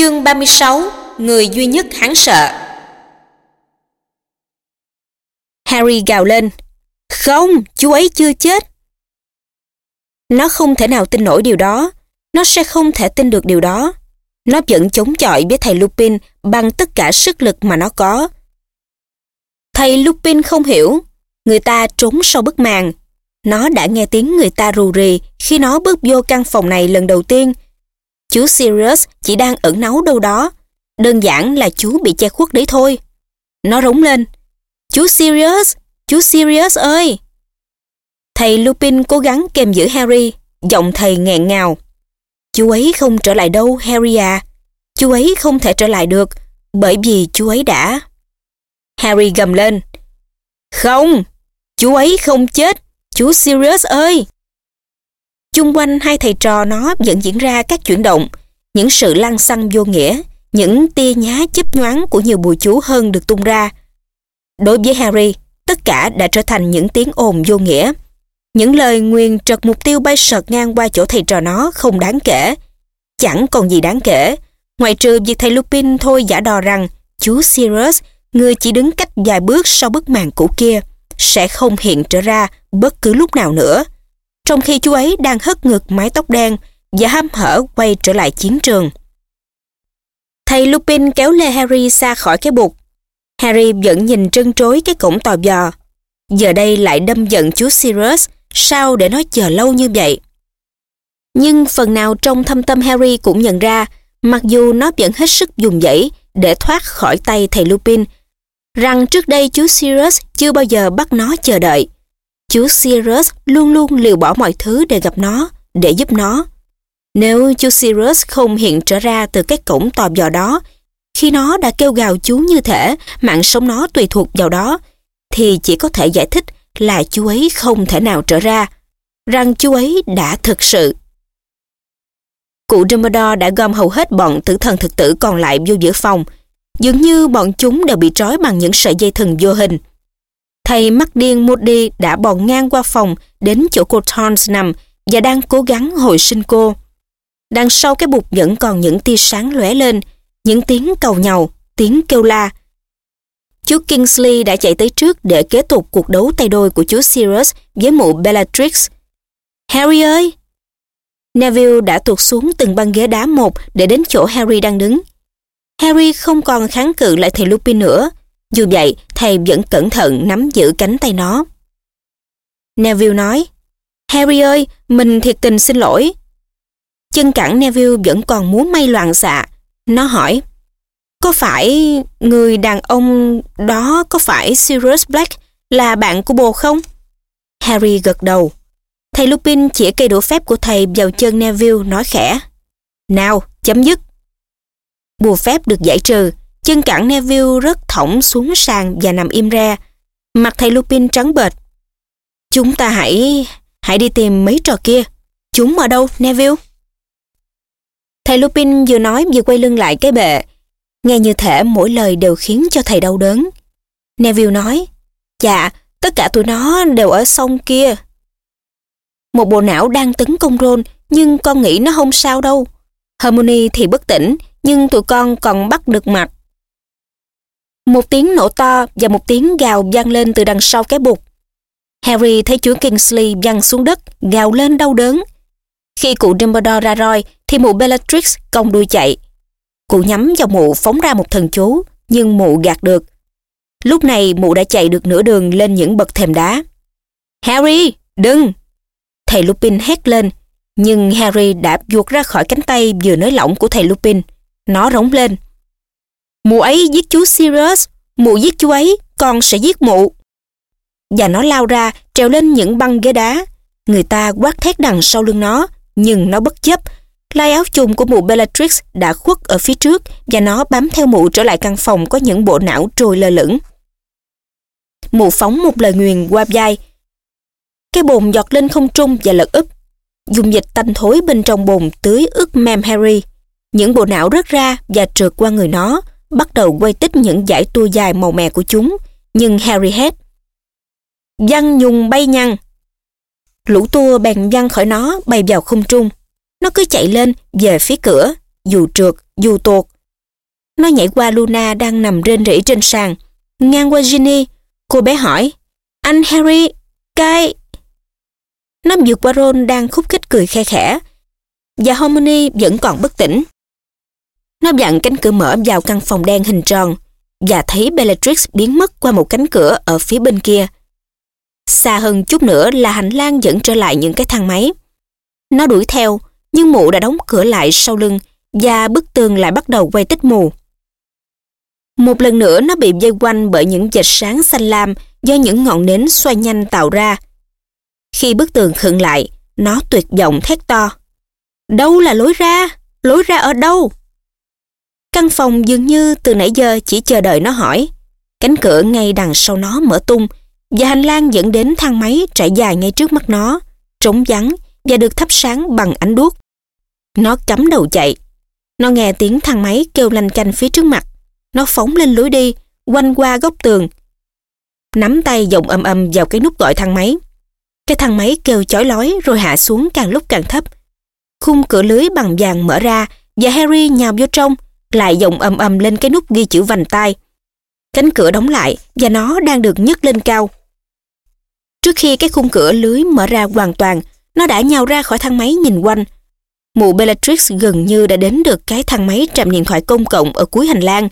Chương 36 Người duy nhất hắn sợ Harry gào lên Không, chú ấy chưa chết Nó không thể nào tin nổi điều đó Nó sẽ không thể tin được điều đó Nó vẫn chống chọi với thầy Lupin bằng tất cả sức lực mà nó có. Thầy Lupin không hiểu. Người ta trốn sau bức màn. Nó đã nghe tiếng người ta rù rì khi nó bước vô căn phòng này lần đầu tiên. Chú Sirius chỉ đang ẩn náu đâu đó. Đơn giản là chú bị che khuất đấy thôi. Nó rống lên. Chú Sirius! Chú Sirius ơi! Thầy Lupin cố gắng kèm giữ Harry. Giọng thầy nghẹn ngào. Chú ấy không trở lại đâu, Harry à. Chú ấy không thể trở lại được, bởi vì chú ấy đã... Harry gầm lên. Không, chú ấy không chết, chú Sirius ơi! Chung quanh hai thầy trò nó vẫn diễn ra các chuyển động, những sự lăng xăng vô nghĩa, những tia nhá chớp nhoáng của nhiều bùa chú hơn được tung ra. Đối với Harry, tất cả đã trở thành những tiếng ồn vô nghĩa. Những lời nguyền trật mục tiêu bay sợt ngang qua chỗ thầy trò nó không đáng kể. Chẳng còn gì đáng kể, ngoại trừ việc thầy Lupin thôi giả đò rằng chú Sirius, người chỉ đứng cách vài bước sau bức màn cũ kia, sẽ không hiện trở ra bất cứ lúc nào nữa. Trong khi chú ấy đang hất ngực mái tóc đen và ham hở quay trở lại chiến trường. Thầy Lupin kéo lê Harry xa khỏi cái bục. Harry vẫn nhìn trân trối cái cổng tò vò. Giờ đây lại đâm giận chú Sirius Sao để nó chờ lâu như vậy? Nhưng phần nào trong thâm tâm Harry cũng nhận ra, mặc dù nó vẫn hết sức dùng dãy để thoát khỏi tay thầy Lupin, rằng trước đây chú Sirius chưa bao giờ bắt nó chờ đợi. Chú Sirius luôn luôn liều bỏ mọi thứ để gặp nó, để giúp nó. Nếu chú Sirius không hiện trở ra từ cái cổng tò dò đó, khi nó đã kêu gào chú như thể mạng sống nó tùy thuộc vào đó, thì chỉ có thể giải thích là chú ấy không thể nào trở ra, rằng chú ấy đã thực sự. Cụ Dumbledore đã gom hầu hết bọn tử thần thực tử còn lại vô giữa phòng, dường như bọn chúng đều bị trói bằng những sợi dây thừng vô hình. Thầy mắt điên Moody đã bò ngang qua phòng đến chỗ cô Thorns nằm và đang cố gắng hồi sinh cô. Đằng sau cái bục vẫn còn những tia sáng lóe lên, những tiếng cầu nhau, tiếng kêu la, Chú Kingsley đã chạy tới trước để kế tục cuộc đấu tay đôi của chú Sirius với mụ Bellatrix. Harry ơi! Neville đã tuột xuống từng băng ghế đá một để đến chỗ Harry đang đứng. Harry không còn kháng cự lại thầy Lupin nữa. Dù vậy, thầy vẫn cẩn thận nắm giữ cánh tay nó. Neville nói, Harry ơi, mình thiệt tình xin lỗi. Chân cẳng Neville vẫn còn muốn may loạn xạ. Nó hỏi, có phải người đàn ông đó có phải Sirius Black là bạn của bồ không? Harry gật đầu. Thầy Lupin chỉ cây đũa phép của thầy vào chân Neville nói khẽ. Nào, chấm dứt. Bùa phép được giải trừ, chân cẳng Neville rất thõng xuống sàn và nằm im ra Mặt thầy Lupin trắng bệch. Chúng ta hãy... hãy đi tìm mấy trò kia. Chúng ở đâu, Neville? Thầy Lupin vừa nói vừa quay lưng lại cái bệ, Nghe như thể mỗi lời đều khiến cho thầy đau đớn. Neville nói, Dạ, tất cả tụi nó đều ở sông kia. Một bộ não đang tấn công Ron, nhưng con nghĩ nó không sao đâu. Harmony thì bất tỉnh, nhưng tụi con còn bắt được mặt. Một tiếng nổ to và một tiếng gào vang lên từ đằng sau cái bục. Harry thấy chúa Kingsley văng xuống đất, gào lên đau đớn. Khi cụ Dumbledore ra roi, thì mụ Bellatrix cong đuôi chạy. Cụ nhắm vào mụ phóng ra một thần chú, nhưng mụ gạt được. Lúc này mụ đã chạy được nửa đường lên những bậc thềm đá. Harry, đừng! Thầy Lupin hét lên, nhưng Harry đã vuột ra khỏi cánh tay vừa nới lỏng của thầy Lupin. Nó rống lên. Mụ ấy giết chú Sirius, mụ giết chú ấy, con sẽ giết mụ. Và nó lao ra, trèo lên những băng ghế đá. Người ta quát thét đằng sau lưng nó, nhưng nó bất chấp, Lai áo chùng của mụ Bellatrix đã khuất ở phía trước và nó bám theo mụ trở lại căn phòng có những bộ não trôi lơ lửng. Mụ phóng một lời nguyền qua vai. Cái bồn giọt lên không trung và lật úp. Dùng dịch tanh thối bên trong bồn tưới ướt mem Harry. Những bộ não rớt ra và trượt qua người nó, bắt đầu quay tích những dải tua dài màu mè của chúng. Nhưng Harry hét. Văn nhung bay nhăn. Lũ tua bèn văng khỏi nó bay vào không trung. Nó cứ chạy lên về phía cửa, dù trượt, dù tuột. Nó nhảy qua Luna đang nằm rên rỉ trên sàn. Ngang qua Ginny, cô bé hỏi, anh Harry, cái... Nó vượt qua Ron đang khúc khích cười khe khẽ, và Harmony vẫn còn bất tỉnh. Nó dặn cánh cửa mở vào căn phòng đen hình tròn và thấy Bellatrix biến mất qua một cánh cửa ở phía bên kia. Xa hơn chút nữa là hành lang dẫn trở lại những cái thang máy. Nó đuổi theo, nhưng mụ đã đóng cửa lại sau lưng và bức tường lại bắt đầu quay tích mù. Một lần nữa nó bị dây quanh bởi những vệt sáng xanh lam do những ngọn nến xoay nhanh tạo ra. Khi bức tường khựng lại, nó tuyệt vọng thét to. Đâu là lối ra? Lối ra ở đâu? Căn phòng dường như từ nãy giờ chỉ chờ đợi nó hỏi. Cánh cửa ngay đằng sau nó mở tung và hành lang dẫn đến thang máy trải dài ngay trước mắt nó, trống vắng và được thắp sáng bằng ánh đuốc. Nó cắm đầu chạy. Nó nghe tiếng thang máy kêu lanh canh phía trước mặt. Nó phóng lên lối đi, quanh qua góc tường. Nắm tay dòng âm âm vào cái nút gọi thang máy. Cái thang máy kêu chói lói rồi hạ xuống càng lúc càng thấp. Khung cửa lưới bằng vàng mở ra và Harry nhào vô trong, lại dòng ầm ầm lên cái nút ghi chữ vành tay. Cánh cửa đóng lại và nó đang được nhấc lên cao. Trước khi cái khung cửa lưới mở ra hoàn toàn, nó đã nhào ra khỏi thang máy nhìn quanh. Mụ Bellatrix gần như đã đến được cái thang máy trạm điện thoại công cộng ở cuối hành lang.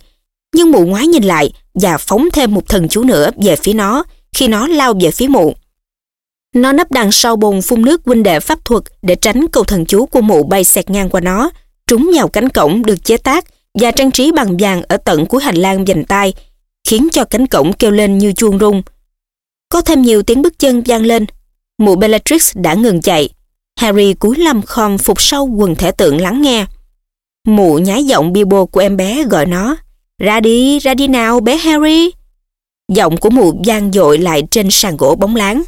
Nhưng mụ ngoái nhìn lại và phóng thêm một thần chú nữa về phía nó khi nó lao về phía mụ. Nó nấp đằng sau bồn phun nước huynh đệ pháp thuật để tránh câu thần chú của mụ bay xẹt ngang qua nó, trúng vào cánh cổng được chế tác và trang trí bằng vàng ở tận cuối hành lang dành tay, khiến cho cánh cổng kêu lên như chuông rung. Có thêm nhiều tiếng bước chân vang lên. Mụ Bellatrix đã ngừng chạy. Harry cúi lâm khom phục sau quần thể tượng lắng nghe. Mụ nhái giọng Bibo của em bé gọi nó. Ra đi, ra đi nào bé Harry. Giọng của mụ vang dội lại trên sàn gỗ bóng láng.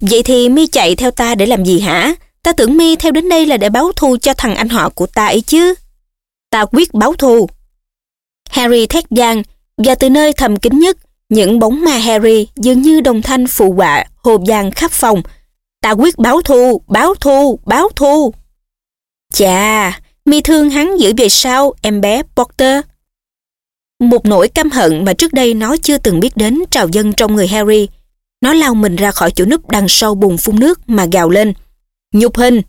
Vậy thì mi chạy theo ta để làm gì hả? Ta tưởng mi theo đến đây là để báo thù cho thằng anh họ của ta ấy chứ. Ta quyết báo thù. Harry thét giang và từ nơi thầm kín nhất, những bóng ma Harry dường như đồng thanh phụ họa hồ vang khắp phòng. Ta quyết báo thù, báo thù, báo thù. Chà, mi thương hắn giữ về sao, em bé Potter? Một nỗi căm hận mà trước đây nó chưa từng biết đến trào dâng trong người Harry. Nó lao mình ra khỏi chỗ núp đằng sau bùn phun nước mà gào lên. Nhục hình!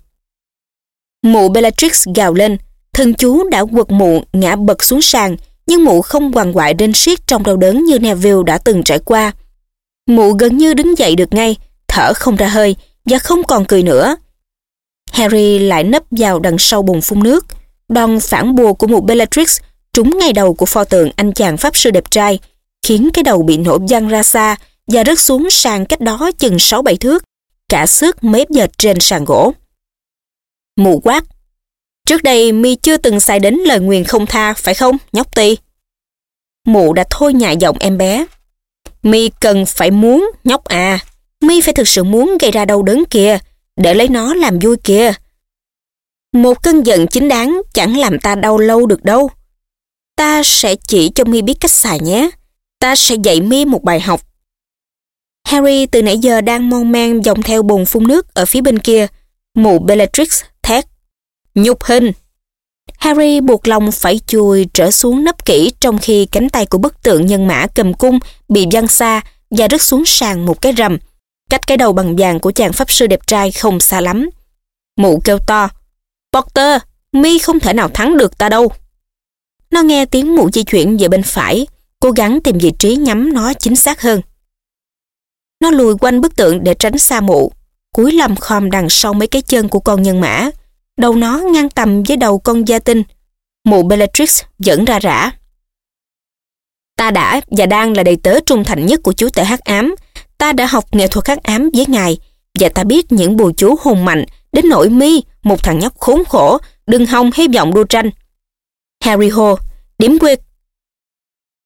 Mụ Bellatrix gào lên. Thân chú đã quật mụ ngã bật xuống sàn, nhưng mụ không hoàng hoại đến siết trong đau đớn như Neville đã từng trải qua. Mụ gần như đứng dậy được ngay, thở không ra hơi và không còn cười nữa. Harry lại nấp vào đằng sau bồn phun nước. Đòn phản bùa của mụ Bellatrix trúng ngay đầu của pho tượng anh chàng pháp sư đẹp trai, khiến cái đầu bị nổ văng ra xa và rớt xuống sàn cách đó chừng 6-7 thước, cả sức mép dệt trên sàn gỗ. Mụ quát. Trước đây mi chưa từng xài đến lời nguyền không tha, phải không, nhóc ti? Mụ đã thôi nhại giọng em bé. Mi cần phải muốn, nhóc à. Mi phải thực sự muốn gây ra đau đớn kìa, để lấy nó làm vui kìa. Một cơn giận chính đáng chẳng làm ta đau lâu được đâu. Ta sẽ chỉ cho mi biết cách xài nhé. Ta sẽ dạy mi một bài học. Harry từ nãy giờ đang mon men dòng theo bồn phun nước ở phía bên kia. Mụ Bellatrix. Nhục hình! Harry buộc lòng phải chui trở xuống nấp kỹ trong khi cánh tay của bức tượng nhân mã cầm cung bị văng xa và rớt xuống sàn một cái rầm, cách cái đầu bằng vàng của chàng pháp sư đẹp trai không xa lắm. Mụ kêu to, Potter, mi không thể nào thắng được ta đâu. Nó nghe tiếng mụ di chuyển về bên phải, cố gắng tìm vị trí nhắm nó chính xác hơn. Nó lùi quanh bức tượng để tránh xa mụ, cúi lầm khom đằng sau mấy cái chân của con nhân mã. Đầu nó ngang tầm với đầu con gia tinh. Mụ Bellatrix dẫn ra rã. Ta đã và đang là đầy tớ trung thành nhất của chú tể hắc ám. Ta đã học nghệ thuật hắc ám với ngài và ta biết những bùa chú hùng mạnh đến nỗi mi, một thằng nhóc khốn khổ, đừng hòng hy vọng đua tranh. Harry hô, điểm quyệt,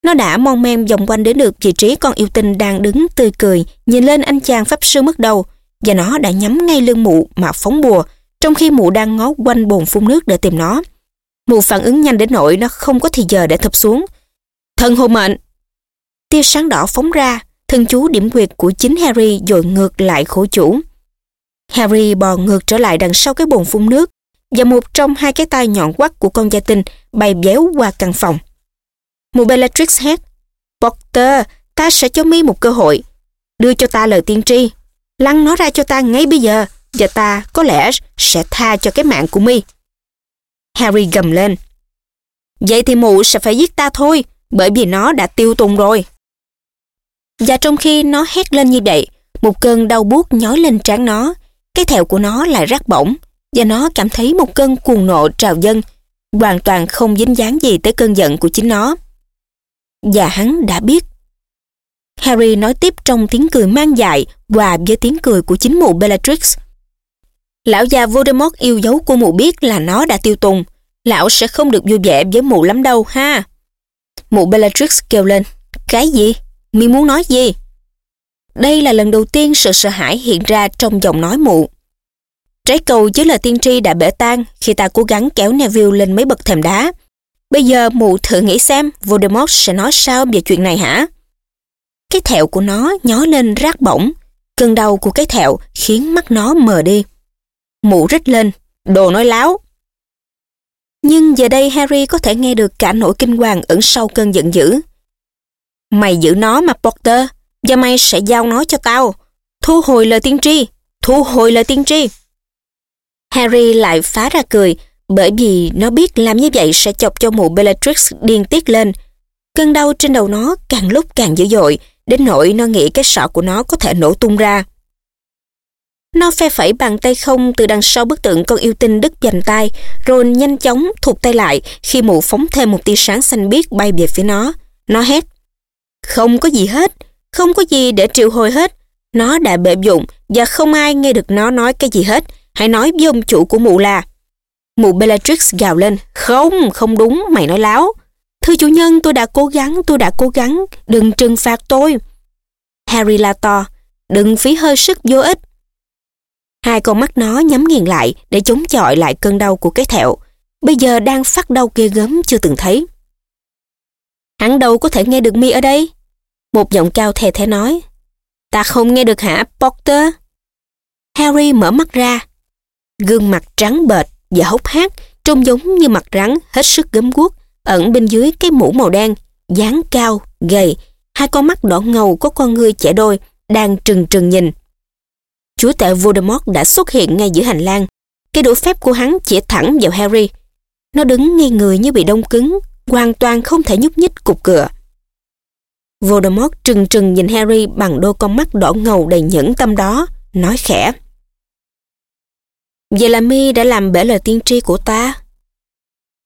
nó đã mon men vòng quanh đến được vị trí con yêu tinh đang đứng tươi cười, nhìn lên anh chàng pháp sư mất đầu, và nó đã nhắm ngay lưng mụ mà phóng bùa, trong khi mụ đang ngó quanh bồn phun nước để tìm nó. Mụ phản ứng nhanh đến nỗi nó không có thì giờ để thập xuống. Thần hồn mệnh! Tia sáng đỏ phóng ra, thân chú điểm quyệt của chính Harry dội ngược lại khổ chủ. Harry bò ngược trở lại đằng sau cái bồn phun nước và một trong hai cái tai nhọn quắt của con gia tinh bay béo qua căn phòng. Mụ Bellatrix hét, Potter, ta sẽ cho mi một cơ hội. Đưa cho ta lời tiên tri. Lăn nó ra cho ta ngay bây giờ và ta có lẽ sẽ tha cho cái mạng của mi. Harry gầm lên. Vậy thì mụ sẽ phải giết ta thôi, bởi vì nó đã tiêu tùng rồi. Và trong khi nó hét lên như vậy, một cơn đau buốt nhói lên trán nó, cái thẹo của nó lại rắc bổng, và nó cảm thấy một cơn cuồng nộ trào dâng, hoàn toàn không dính dáng gì tới cơn giận của chính nó. Và hắn đã biết. Harry nói tiếp trong tiếng cười mang dại hòa với tiếng cười của chính mụ Bellatrix. Lão già Voldemort yêu dấu của mụ biết là nó đã tiêu tùng. Lão sẽ không được vui vẻ với mụ lắm đâu, ha. Mụ Bellatrix kêu lên. Cái gì? Mi muốn nói gì? Đây là lần đầu tiên sự sợ hãi hiện ra trong giọng nói mụ. Trái cầu với lời tiên tri đã bể tan khi ta cố gắng kéo Neville lên mấy bậc thềm đá. Bây giờ mụ thử nghĩ xem Voldemort sẽ nói sao về chuyện này hả? Cái thẹo của nó nhói lên rát bổng. Cơn đau của cái thẹo khiến mắt nó mờ đi. Mụ rít lên, đồ nói láo. Nhưng giờ đây Harry có thể nghe được cả nỗi kinh hoàng ẩn sau cơn giận dữ. Mày giữ nó mà Potter, và mày sẽ giao nó cho tao. Thu hồi lời tiên tri, thu hồi lời tiên tri. Harry lại phá ra cười, bởi vì nó biết làm như vậy sẽ chọc cho mụ Bellatrix điên tiết lên. Cơn đau trên đầu nó càng lúc càng dữ dội, đến nỗi nó nghĩ cái sọ của nó có thể nổ tung ra. Nó phe phẩy bàn tay không từ đằng sau bức tượng con yêu tinh đứt dành tay, rồi nhanh chóng thụt tay lại khi mụ phóng thêm một tia sáng xanh biếc bay về phía nó. Nó hét. Không có gì hết, không có gì để triệu hồi hết. Nó đã bệ dụng và không ai nghe được nó nói cái gì hết. Hãy nói với ông chủ của mụ là Mụ Bellatrix gào lên Không, không đúng, mày nói láo Thưa chủ nhân, tôi đã cố gắng, tôi đã cố gắng Đừng trừng phạt tôi Harry la to Đừng phí hơi sức vô ích Hai con mắt nó nhắm nghiền lại để chống chọi lại cơn đau của cái thẹo. Bây giờ đang phát đau ghê gớm chưa từng thấy. Hắn đâu có thể nghe được mi ở đây? Một giọng cao thè thé nói. Ta không nghe được hả, Potter? Harry mở mắt ra. Gương mặt trắng bệch và hốc hác trông giống như mặt rắn hết sức gấm guốc ẩn bên dưới cái mũ màu đen, dáng cao, gầy, hai con mắt đỏ ngầu có con ngươi trẻ đôi đang trừng trừng nhìn. Chúa tể Voldemort đã xuất hiện ngay giữa hành lang. Cái đũa phép của hắn chỉ thẳng vào Harry. Nó đứng ngay người như bị đông cứng, hoàn toàn không thể nhúc nhích cục cửa. Voldemort trừng trừng nhìn Harry bằng đôi con mắt đỏ ngầu đầy nhẫn tâm đó, nói khẽ. Vậy là mi đã làm bể lời tiên tri của ta?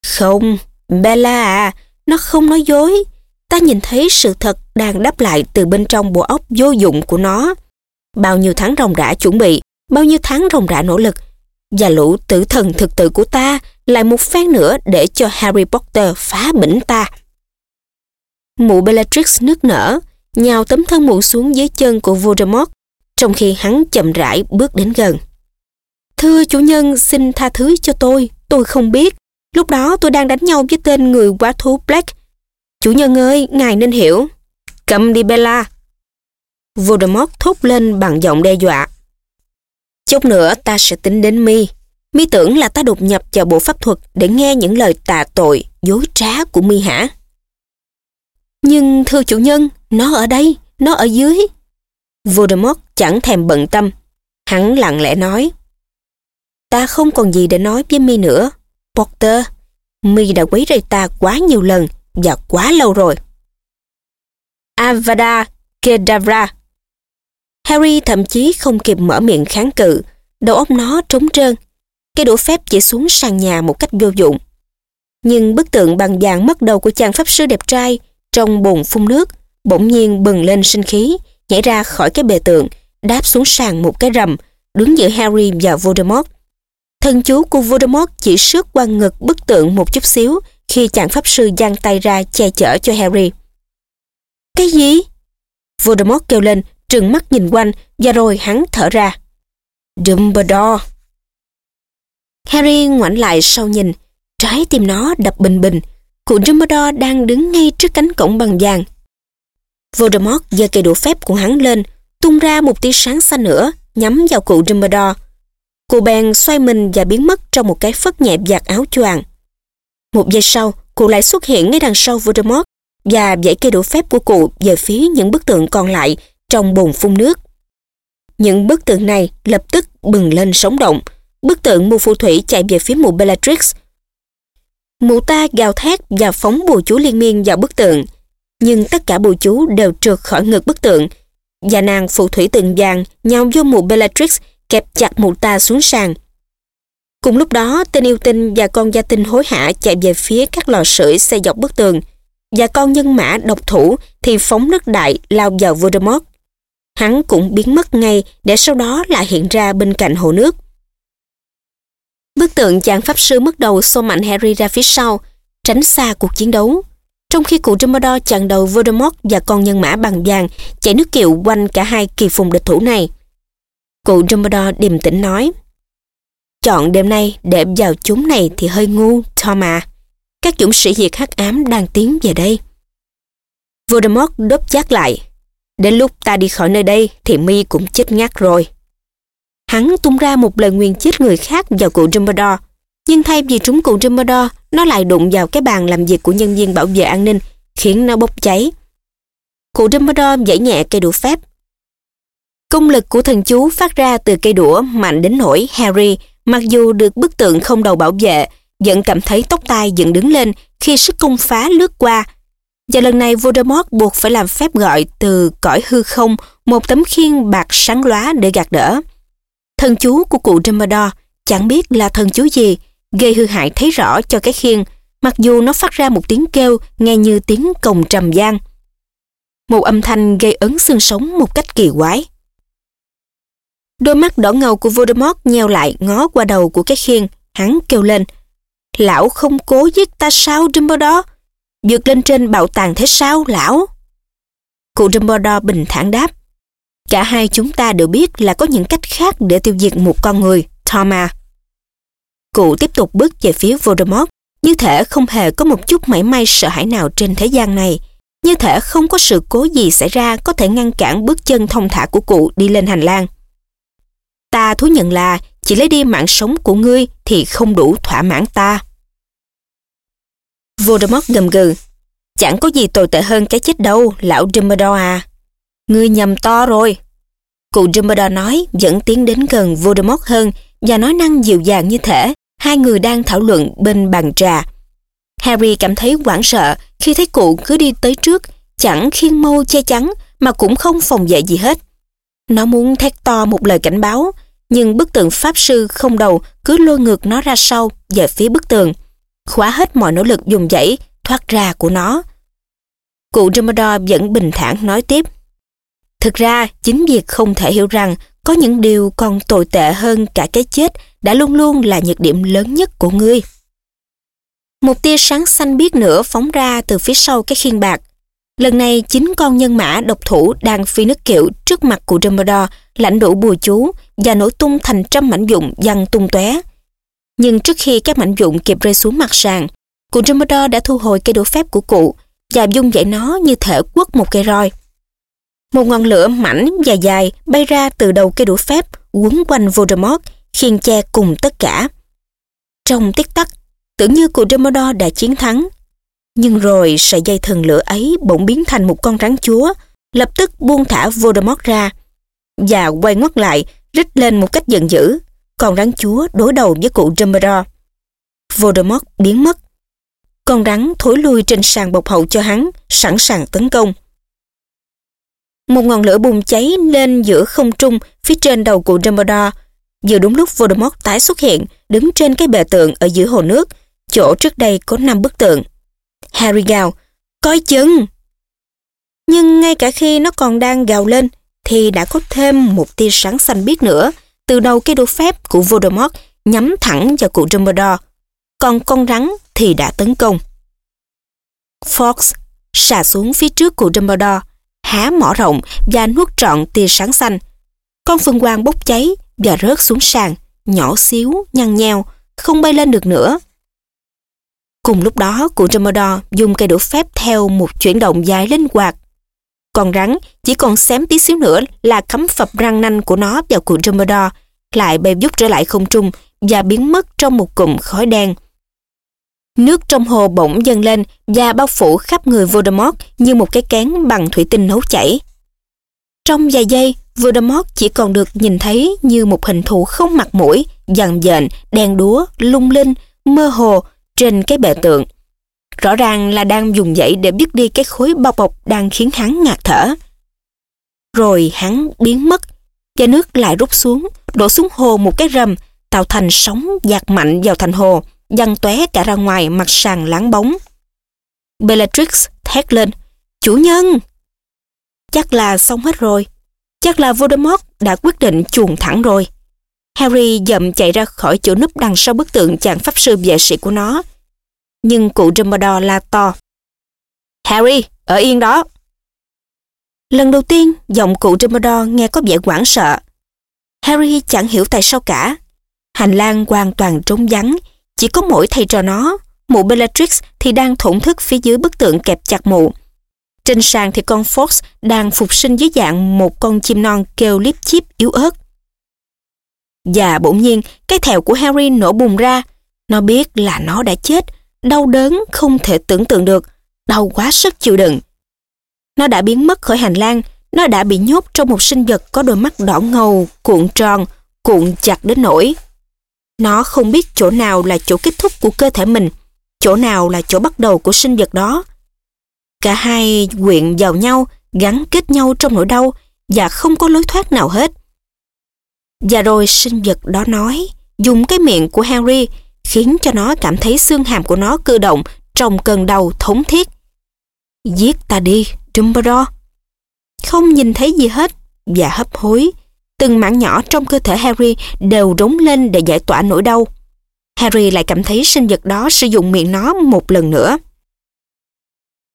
Không, Bella à, nó không nói dối. Ta nhìn thấy sự thật đang đáp lại từ bên trong bộ óc vô dụng của nó bao nhiêu tháng ròng rã chuẩn bị, bao nhiêu tháng ròng rã nỗ lực, và lũ tử thần thực tự của ta lại một phen nữa để cho Harry Potter phá bỉnh ta. Mụ Bellatrix nước nở, nhào tấm thân mụ xuống dưới chân của Voldemort, trong khi hắn chậm rãi bước đến gần. Thưa chủ nhân, xin tha thứ cho tôi, tôi không biết. Lúc đó tôi đang đánh nhau với tên người quá thú Black. Chủ nhân ơi, ngài nên hiểu. Cầm đi Bella, Voldemort thốt lên bằng giọng đe dọa. Chút nữa ta sẽ tính đến mi. Mi tưởng là ta đột nhập vào bộ pháp thuật để nghe những lời tà tội, dối trá của mi hả? Nhưng thưa chủ nhân, nó ở đây, nó ở dưới. Voldemort chẳng thèm bận tâm. Hắn lặng lẽ nói. Ta không còn gì để nói với mi nữa. Potter, mi đã quấy rầy ta quá nhiều lần và quá lâu rồi. Avada Kedavra Harry thậm chí không kịp mở miệng kháng cự, đầu óc nó trống trơn. Cái đũa phép chỉ xuống sàn nhà một cách vô dụng. Nhưng bức tượng bằng vàng mất đầu của chàng pháp sư đẹp trai trong bồn phun nước bỗng nhiên bừng lên sinh khí, nhảy ra khỏi cái bề tượng, đáp xuống sàn một cái rầm, đứng giữa Harry và Voldemort. Thân chú của Voldemort chỉ sướt qua ngực bức tượng một chút xíu khi chàng pháp sư giang tay ra che chở cho Harry. Cái gì? Voldemort kêu lên trừng mắt nhìn quanh và rồi hắn thở ra. Dumbledore! Harry ngoảnh lại sau nhìn, trái tim nó đập bình bình. Cụ Dumbledore đang đứng ngay trước cánh cổng bằng vàng. Voldemort giơ cây đũa phép của hắn lên, tung ra một tia sáng xanh nữa, nhắm vào cụ Dumbledore. Cô bèn xoay mình và biến mất trong một cái phất nhẹ giặt áo choàng. Một giây sau, cụ lại xuất hiện ngay đằng sau Voldemort và dãy cây đũa phép của cụ về phía những bức tượng còn lại trong bồn phun nước. Những bức tượng này lập tức bừng lên sống động. Bức tượng mù phù thủy chạy về phía mụ Bellatrix. Mụ ta gào thét và phóng bùa chú liên miên vào bức tượng. Nhưng tất cả bùa chú đều trượt khỏi ngực bức tượng. Và nàng phù thủy tượng vàng nhào vô mụ Bellatrix kẹp chặt mụ ta xuống sàn. Cùng lúc đó, tên yêu tinh và con gia tinh hối hả chạy về phía các lò sưởi xây dọc bức tường và con nhân mã độc thủ thì phóng nước đại lao vào Voldemort. Hắn cũng biến mất ngay để sau đó lại hiện ra bên cạnh hồ nước. Bức tượng chàng pháp sư mất đầu xô mạnh Harry ra phía sau, tránh xa cuộc chiến đấu. Trong khi cụ Dumbledore chặn đầu Voldemort và con nhân mã bằng vàng chạy nước kiệu quanh cả hai kỳ phùng địch thủ này. Cụ Dumbledore điềm tĩnh nói Chọn đêm nay để vào chúng này thì hơi ngu, Tom à. Các dũng sĩ diệt hắc ám đang tiến về đây. Voldemort đốp chát lại. Đến lúc ta đi khỏi nơi đây thì mi cũng chết ngắt rồi. Hắn tung ra một lời nguyền chết người khác vào cụ Dumbledore. Nhưng thay vì trúng cụ Dumbledore, nó lại đụng vào cái bàn làm việc của nhân viên bảo vệ an ninh, khiến nó bốc cháy. Cụ Dumbledore giãy nhẹ cây đũa phép. Công lực của thần chú phát ra từ cây đũa mạnh đến nỗi Harry, mặc dù được bức tượng không đầu bảo vệ, vẫn cảm thấy tóc tai dựng đứng lên khi sức công phá lướt qua. Và lần này Voldemort buộc phải làm phép gọi từ cõi hư không một tấm khiên bạc sáng lóa để gạt đỡ. Thần chú của cụ Dumbledore chẳng biết là thần chú gì, gây hư hại thấy rõ cho cái khiên, mặc dù nó phát ra một tiếng kêu nghe như tiếng cồng trầm gian. Một âm thanh gây ấn xương sống một cách kỳ quái. Đôi mắt đỏ ngầu của Voldemort nheo lại ngó qua đầu của cái khiên, hắn kêu lên. Lão không cố giết ta sao Dumbledore? Vượt lên trên bảo tàng thế sao lão? Cụ Dumbledore bình thản đáp. Cả hai chúng ta đều biết là có những cách khác để tiêu diệt một con người, Thomas. Cụ tiếp tục bước về phía Voldemort, như thể không hề có một chút mảy may sợ hãi nào trên thế gian này. Như thể không có sự cố gì xảy ra có thể ngăn cản bước chân thông thả của cụ đi lên hành lang. Ta thú nhận là chỉ lấy đi mạng sống của ngươi thì không đủ thỏa mãn ta. Voldemort gầm gừ. Chẳng có gì tồi tệ hơn cái chết đâu, lão Dumbledore à. Ngươi nhầm to rồi. Cụ Dumbledore nói dẫn tiến đến gần Voldemort hơn và nói năng dịu dàng như thể hai người đang thảo luận bên bàn trà. Harry cảm thấy hoảng sợ khi thấy cụ cứ đi tới trước, chẳng khiên mâu che chắn mà cũng không phòng vệ gì hết. Nó muốn thét to một lời cảnh báo, nhưng bức tượng pháp sư không đầu cứ lôi ngược nó ra sau về phía bức tường, khóa hết mọi nỗ lực dùng dãy thoát ra của nó. Cụ Dumbledore vẫn bình thản nói tiếp. Thực ra, chính việc không thể hiểu rằng có những điều còn tồi tệ hơn cả cái chết đã luôn luôn là nhược điểm lớn nhất của ngươi. Một tia sáng xanh biếc nữa phóng ra từ phía sau cái khiên bạc. Lần này chính con nhân mã độc thủ đang phi nước kiệu trước mặt của Dumbledore lãnh đủ bùa chú và nổ tung thành trăm mảnh dụng văng tung tóe. Nhưng trước khi các mảnh dụng kịp rơi xuống mặt sàn, cụ Dumbledore đã thu hồi cây đũa phép của cụ và dung dậy nó như thể quất một cây roi. Một ngọn lửa mảnh và dài bay ra từ đầu cây đũa phép quấn quanh Voldemort, khiên che cùng tất cả. Trong tích tắc, tưởng như cụ Dumbledore đã chiến thắng. Nhưng rồi sợi dây thần lửa ấy bỗng biến thành một con rắn chúa, lập tức buông thả Voldemort ra và quay ngoắt lại, rít lên một cách giận dữ. Con rắn chúa đối đầu với cụ Dumbledore. Voldemort biến mất. Con rắn thối lui trên sàn bọc hậu cho hắn, sẵn sàng tấn công. Một ngọn lửa bùng cháy lên giữa không trung phía trên đầu cụ Dumbledore. Vừa đúng lúc Voldemort tái xuất hiện, đứng trên cái bệ tượng ở giữa hồ nước, chỗ trước đây có năm bức tượng. Harry gào, coi chừng! Nhưng ngay cả khi nó còn đang gào lên, thì đã có thêm một tia sáng xanh biếc nữa từ đầu cây đũa phép của Voldemort nhắm thẳng vào cụ Dumbledore. Còn con rắn thì đã tấn công. Fox xà xuống phía trước cụ Dumbledore, há mỏ rộng và nuốt trọn tia sáng xanh. Con phương quang bốc cháy và rớt xuống sàn, nhỏ xíu, nhăn nheo, không bay lên được nữa. Cùng lúc đó, cụ Dumbledore dùng cây đũa phép theo một chuyển động dài linh hoạt con rắn chỉ còn xém tí xíu nữa là cắm phập răng nanh của nó vào cuộn Dumbledore lại bay vút trở lại không trung và biến mất trong một cụm khói đen. Nước trong hồ bỗng dâng lên và bao phủ khắp người Voldemort như một cái kén bằng thủy tinh nấu chảy. Trong vài giây, Voldemort chỉ còn được nhìn thấy như một hình thù không mặt mũi, dằn dện, đen đúa, lung linh, mơ hồ trên cái bệ tượng. Rõ ràng là đang dùng dãy để biết đi cái khối bao bọc đang khiến hắn ngạt thở. Rồi hắn biến mất, và nước lại rút xuống, đổ xuống hồ một cái rầm, tạo thành sóng dạt mạnh vào thành hồ, văng tóe cả ra ngoài mặt sàn láng bóng. Bellatrix thét lên, chủ nhân! Chắc là xong hết rồi. Chắc là Voldemort đã quyết định chuồn thẳng rồi. Harry dậm chạy ra khỏi chỗ núp đằng sau bức tượng chàng pháp sư vệ sĩ của nó. Nhưng cụ Dumbledore la to. Harry, ở yên đó. Lần đầu tiên, giọng cụ Dumbledore nghe có vẻ hoảng sợ. Harry chẳng hiểu tại sao cả. Hành lang hoàn toàn trống vắng, chỉ có mỗi thầy trò nó, mụ Bellatrix thì đang thổn thức phía dưới bức tượng kẹp chặt mụ. Trên sàn thì con Fox đang phục sinh dưới dạng một con chim non kêu líp chip yếu ớt. Và bỗng nhiên, cái thèo của Harry nổ bùng ra. Nó biết là nó đã chết, đau đớn không thể tưởng tượng được, đau quá sức chịu đựng. Nó đã biến mất khỏi hành lang, nó đã bị nhốt trong một sinh vật có đôi mắt đỏ ngầu, cuộn tròn, cuộn chặt đến nỗi. Nó không biết chỗ nào là chỗ kết thúc của cơ thể mình, chỗ nào là chỗ bắt đầu của sinh vật đó. Cả hai quyện vào nhau, gắn kết nhau trong nỗi đau và không có lối thoát nào hết. Và rồi sinh vật đó nói, dùng cái miệng của Henry khiến cho nó cảm thấy xương hàm của nó cử động trong cơn đau thống thiết. Giết ta đi, Dumbledore. Không nhìn thấy gì hết và hấp hối. Từng mảng nhỏ trong cơ thể Harry đều rống lên để giải tỏa nỗi đau. Harry lại cảm thấy sinh vật đó sử dụng miệng nó một lần nữa.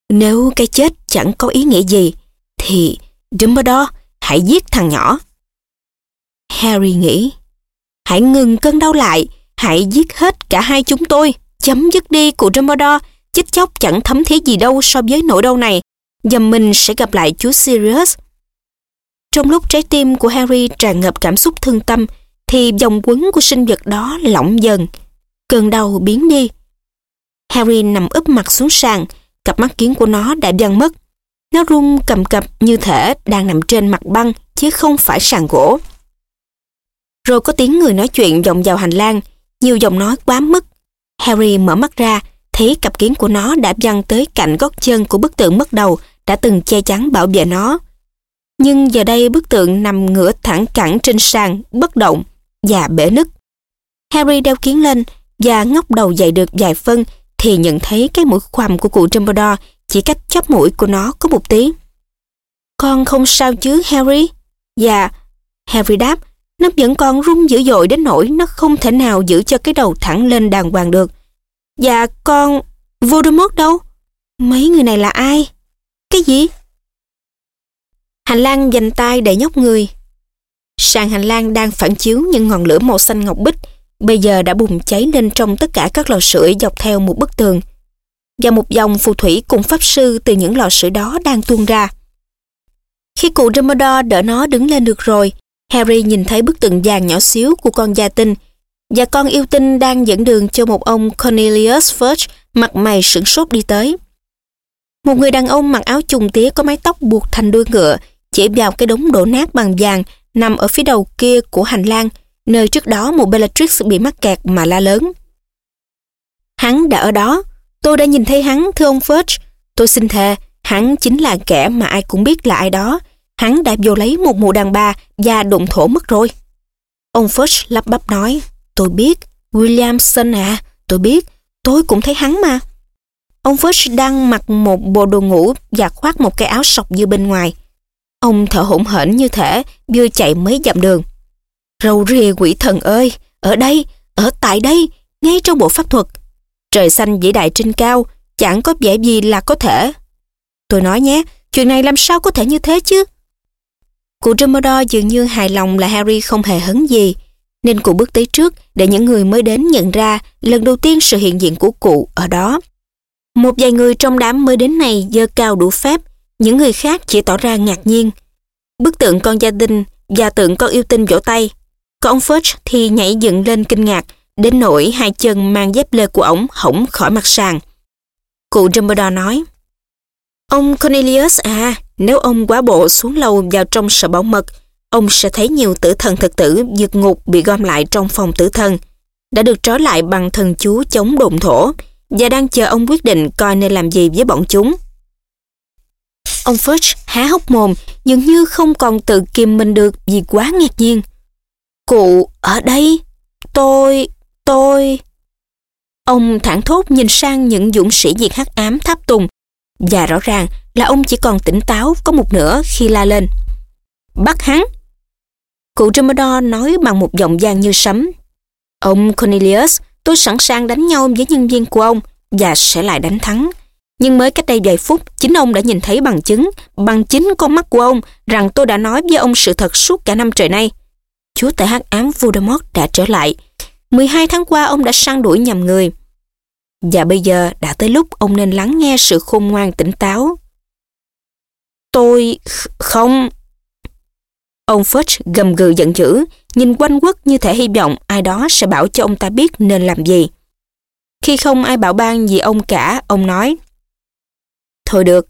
Nếu cái chết chẳng có ý nghĩa gì, thì Dumbledore hãy giết thằng nhỏ. Harry nghĩ, hãy ngừng cơn đau lại, hãy giết hết cả hai chúng tôi, chấm dứt đi cụ Dumbledore, chết chóc chẳng thấm thế gì đâu so với nỗi đau này, và mình sẽ gặp lại chú Sirius. Trong lúc trái tim của Harry tràn ngập cảm xúc thương tâm, thì dòng quấn của sinh vật đó lỏng dần, cơn đau biến đi. Harry nằm úp mặt xuống sàn, cặp mắt kiến của nó đã dần mất. Nó rung cầm cập như thể đang nằm trên mặt băng chứ không phải sàn gỗ. Rồi có tiếng người nói chuyện vọng vào hành lang, nhiều giọng nói quá mức. Harry mở mắt ra, thấy cặp kiến của nó đã văng tới cạnh gót chân của bức tượng mất đầu đã từng che chắn bảo vệ nó. Nhưng giờ đây bức tượng nằm ngửa thẳng cẳng trên sàn, bất động và bể nứt. Harry đeo kiến lên và ngóc đầu dậy được vài phân thì nhận thấy cái mũi khoằm của cụ Dumbledore chỉ cách chóp mũi của nó có một tí. Con không sao chứ Harry? Dạ, Harry đáp, nó vẫn còn rung dữ dội đến nỗi nó không thể nào giữ cho cái đầu thẳng lên đàng hoàng được. Dạ con... Voldemort đâu? Mấy người này là ai? Cái gì? Hành lang dành tay để nhóc người. Sàn hành lang đang phản chiếu những ngọn lửa màu xanh ngọc bích bây giờ đã bùng cháy lên trong tất cả các lò sưởi dọc theo một bức tường. Và một dòng phù thủy cùng pháp sư từ những lò sưởi đó đang tuôn ra. Khi cụ Dumbledore đỡ nó đứng lên được rồi, Harry nhìn thấy bức tượng vàng nhỏ xíu của con gia tinh và con yêu tinh đang dẫn đường cho một ông Cornelius Fudge mặt mày sửng sốt đi tới. Một người đàn ông mặc áo trùng tía có mái tóc buộc thành đuôi ngựa chỉ vào cái đống đổ nát bằng vàng nằm ở phía đầu kia của hành lang nơi trước đó một Bellatrix bị mắc kẹt mà la lớn. Hắn đã ở đó, tôi đã nhìn thấy hắn thưa ông Fudge. Tôi xin thề, hắn chính là kẻ mà ai cũng biết là ai đó. Hắn đã vô lấy một mụ đàn bà và đụng thổ mất rồi. Ông Fudge lắp bắp nói, tôi biết, Williamson à, tôi biết, tôi cũng thấy hắn mà. Ông Fudge đang mặc một bộ đồ ngủ và khoác một cái áo sọc như bên ngoài. Ông thở hổn hển như thể vừa chạy mấy dặm đường. Râu rìa quỷ thần ơi, ở đây, ở tại đây, ngay trong bộ pháp thuật. Trời xanh vĩ đại trên cao, chẳng có vẻ gì là có thể. Tôi nói nhé, chuyện này làm sao có thể như thế chứ? Cụ Dumbledore dường như hài lòng là Harry không hề hấn gì, nên cụ bước tới trước để những người mới đến nhận ra lần đầu tiên sự hiện diện của cụ ở đó. Một vài người trong đám mới đến này dơ cao đủ phép, những người khác chỉ tỏ ra ngạc nhiên. Bức tượng con gia đình và tượng con yêu tinh vỗ tay. Còn ông Fudge thì nhảy dựng lên kinh ngạc, đến nỗi hai chân mang dép lê của ổng hỏng khỏi mặt sàn. Cụ Dumbledore nói, Ông Cornelius à, nếu ông quá bộ xuống lầu vào trong sở bảo mật, ông sẽ thấy nhiều tử thần thực tử vượt ngục bị gom lại trong phòng tử thần, đã được trói lại bằng thần chú chống đồn thổ và đang chờ ông quyết định coi nên làm gì với bọn chúng. Ông Fudge há hốc mồm, dường như không còn tự kiềm mình được vì quá ngạc nhiên. Cụ, ở đây, tôi, tôi... Ông thẳng thốt nhìn sang những dũng sĩ diệt hắc ám tháp tùng và rõ ràng là ông chỉ còn tỉnh táo có một nửa khi la lên. Bắt hắn! Cụ Dumbledore nói bằng một giọng gian như sấm. Ông Cornelius, tôi sẵn sàng đánh nhau với nhân viên của ông và sẽ lại đánh thắng. Nhưng mới cách đây vài phút, chính ông đã nhìn thấy bằng chứng, bằng chính con mắt của ông, rằng tôi đã nói với ông sự thật suốt cả năm trời nay. Chúa tể hắc ám Voldemort đã trở lại. 12 tháng qua ông đã săn đuổi nhầm người. Và bây giờ đã tới lúc ông nên lắng nghe sự khôn ngoan tỉnh táo. Tôi không... Ông Fudge gầm gừ giận dữ, nhìn quanh quất như thể hy vọng ai đó sẽ bảo cho ông ta biết nên làm gì. Khi không ai bảo ban gì ông cả, ông nói Thôi được,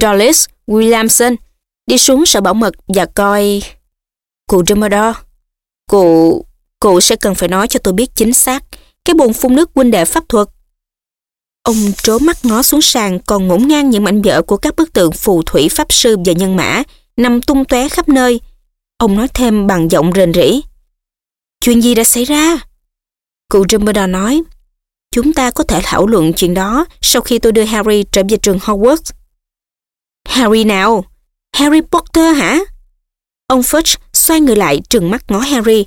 Dollis Williamson, đi xuống sở bảo mật và coi... Cụ Dumbledore, cụ... cụ sẽ cần phải nói cho tôi biết chính xác cái bồn phun nước huynh đệ pháp thuật. Ông trố mắt ngó xuống sàn còn ngổn ngang những mảnh vỡ của các bức tượng phù thủy pháp sư và nhân mã nằm tung tóe khắp nơi. Ông nói thêm bằng giọng rền rỉ. Chuyện gì đã xảy ra? Cụ Dumbledore nói, chúng ta có thể thảo luận chuyện đó sau khi tôi đưa Harry trở về trường Hogwarts. Harry nào? Harry Potter hả? Ông Fudge xoay người lại trừng mắt ngó Harry.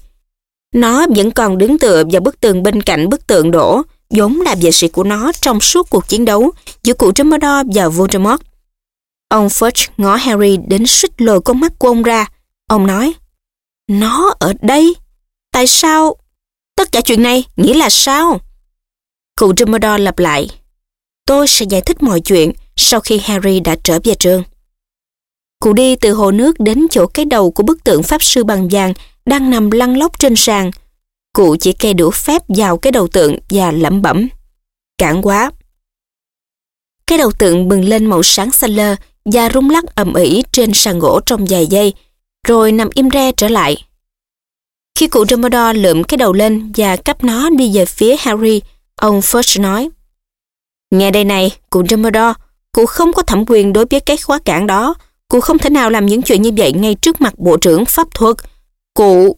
Nó vẫn còn đứng tựa vào bức tường bên cạnh bức tượng đổ, vốn là vệ sĩ của nó trong suốt cuộc chiến đấu giữa cụ Dumbledore và Voldemort. Ông Fudge ngó Harry đến suýt lồi con mắt của ông ra. Ông nói, Nó ở đây? Tại sao? Tất cả chuyện này nghĩa là sao? Cụ Dumbledore lặp lại, Tôi sẽ giải thích mọi chuyện sau khi Harry đã trở về trường. Cụ đi từ hồ nước đến chỗ cái đầu của bức tượng Pháp Sư bằng vàng đang nằm lăn lóc trên sàn. Cụ chỉ kê đũa phép vào cái đầu tượng và lẩm bẩm. Cản quá. Cái đầu tượng bừng lên màu sáng xanh lơ và rung lắc ầm ĩ trên sàn gỗ trong vài giây, rồi nằm im re trở lại. Khi cụ Dumbledore lượm cái đầu lên và cắp nó đi về phía Harry, ông Fudge nói Nghe đây này, cụ Dumbledore, cụ không có thẩm quyền đối với cái khóa cản đó. Cụ không thể nào làm những chuyện như vậy ngay trước mặt bộ trưởng pháp thuật. Cụ...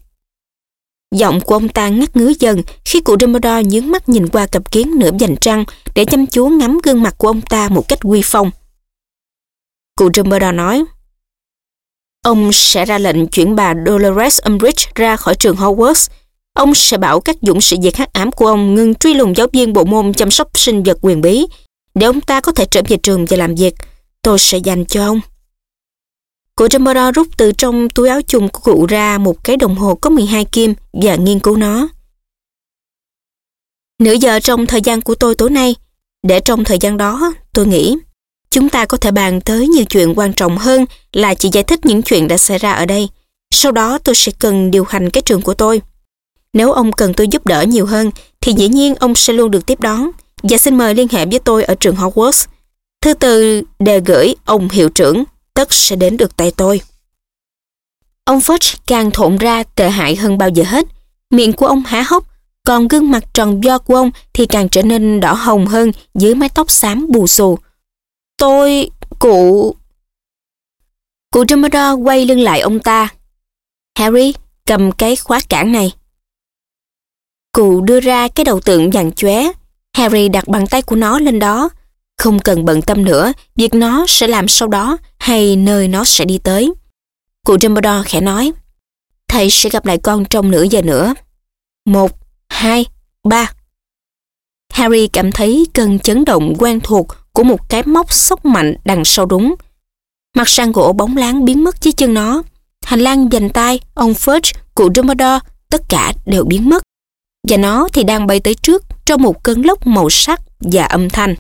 Giọng của ông ta ngắt ngứa dần khi cụ Dumbledore nhướng mắt nhìn qua cặp kiến nửa dành trăng để chăm chú ngắm gương mặt của ông ta một cách uy phong. Cụ Dumbledore nói, Ông sẽ ra lệnh chuyển bà Dolores Umbridge ra khỏi trường Hogwarts. Ông sẽ bảo các dũng sĩ diệt hắc ám của ông ngừng truy lùng giáo viên bộ môn chăm sóc sinh vật quyền bí để ông ta có thể trở về trường và làm việc. Tôi sẽ dành cho ông. Cụ Dumbledore rút từ trong túi áo chùng của cụ ra một cái đồng hồ có 12 kim và nghiên cứu nó. Nửa giờ trong thời gian của tôi tối nay, để trong thời gian đó, tôi nghĩ chúng ta có thể bàn tới nhiều chuyện quan trọng hơn là chỉ giải thích những chuyện đã xảy ra ở đây. Sau đó tôi sẽ cần điều hành cái trường của tôi. Nếu ông cần tôi giúp đỡ nhiều hơn, thì dĩ nhiên ông sẽ luôn được tiếp đón. Và xin mời liên hệ với tôi ở trường Hogwarts. Thư từ đề gửi ông hiệu trưởng tất sẽ đến được tay tôi. Ông Fudge càng thộn ra tệ hại hơn bao giờ hết. Miệng của ông há hốc, còn gương mặt tròn do của ông thì càng trở nên đỏ hồng hơn dưới mái tóc xám bù xù. Tôi... cụ... Cụ Dumbledore quay lưng lại ông ta. Harry, cầm cái khóa cản này. Cụ đưa ra cái đầu tượng vàng chóe. Harry đặt bàn tay của nó lên đó, không cần bận tâm nữa, việc nó sẽ làm sau đó hay nơi nó sẽ đi tới. Cụ Dumbledore khẽ nói, thầy sẽ gặp lại con trong nửa giờ nữa. Một, hai, ba. Harry cảm thấy cơn chấn động quen thuộc của một cái móc sốc mạnh đằng sau đúng. Mặt sàn gỗ bóng láng biến mất dưới chân nó. Hành lang dành tay, ông Fudge, cụ Dumbledore, tất cả đều biến mất. Và nó thì đang bay tới trước trong một cơn lốc màu sắc và âm thanh.